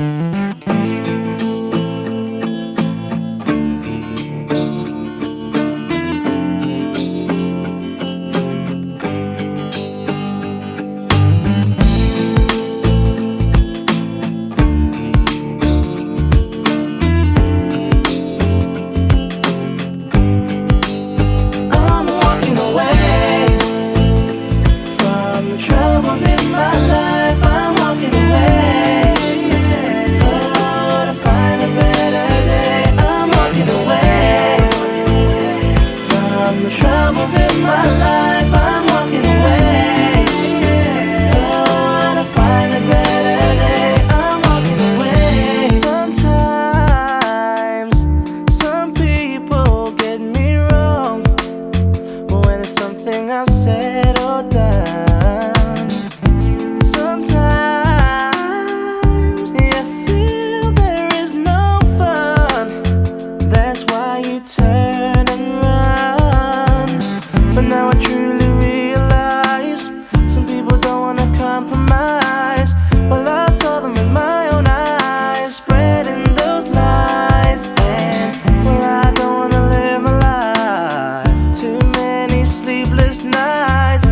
I'm my life. Sleepless nights,